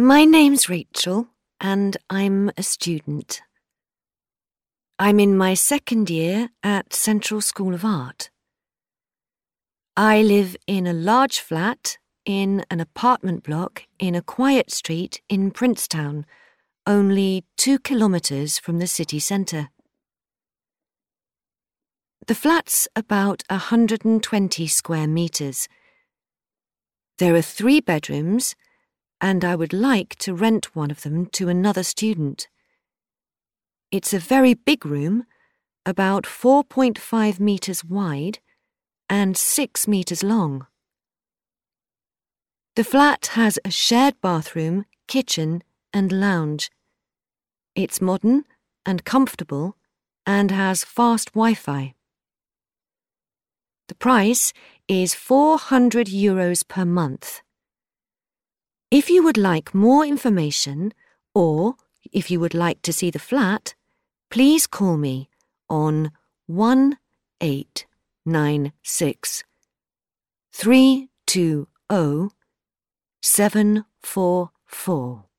My name's Rachel, and I'm a student. I'm in my second year at Central School of Art. I live in a large flat in an apartment block in a quiet street in Princetown, only two kilometres from the city centre. The flat's about 120 square metres. There are three bedrooms, and I would like to rent one of them to another student. It's a very big room, about 4.5 metres wide and 6 metres long. The flat has a shared bathroom, kitchen, and lounge. It's modern and comfortable and has fast Wi Fi. The price is 400 euros per month. If you would like more information or if you would like to see the flat, please call me on 1896 320 744.